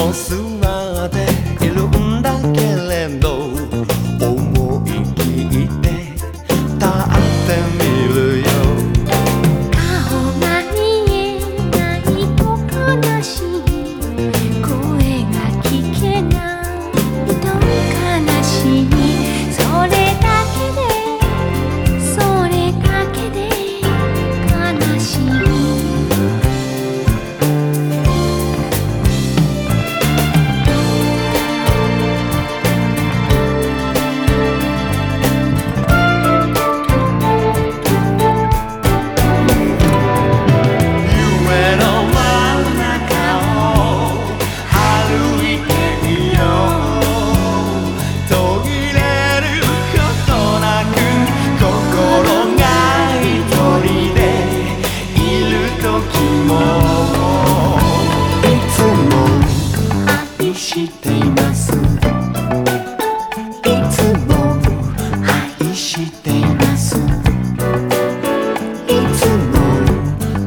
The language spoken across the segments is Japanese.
も座ってです」「いつも愛してます」「いつも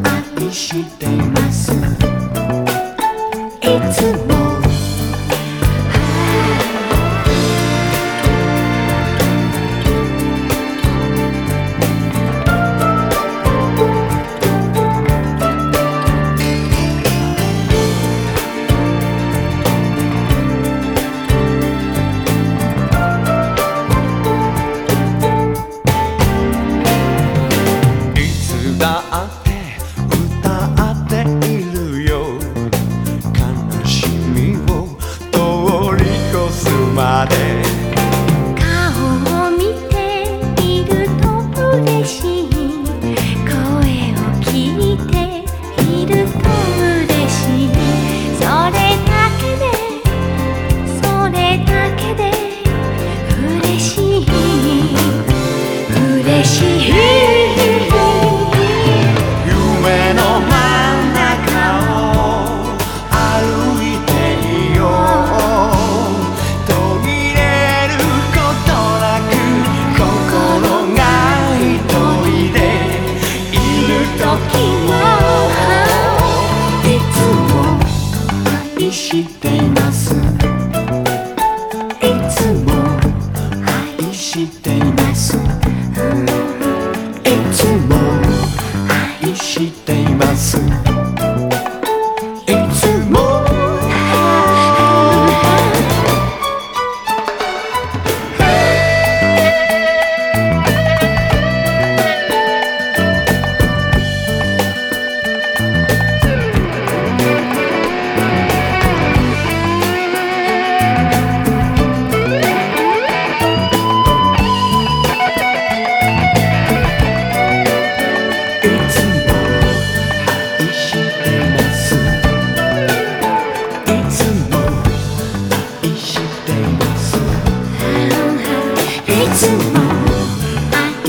愛してます」「いつも是。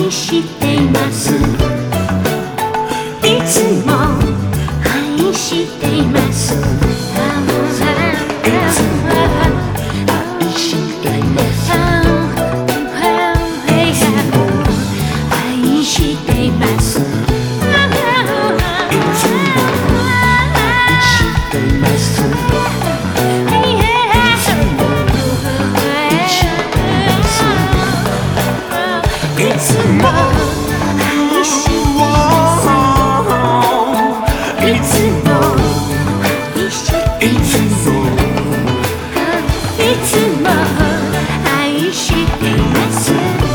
にしています」「いつも愛していつも愛してます。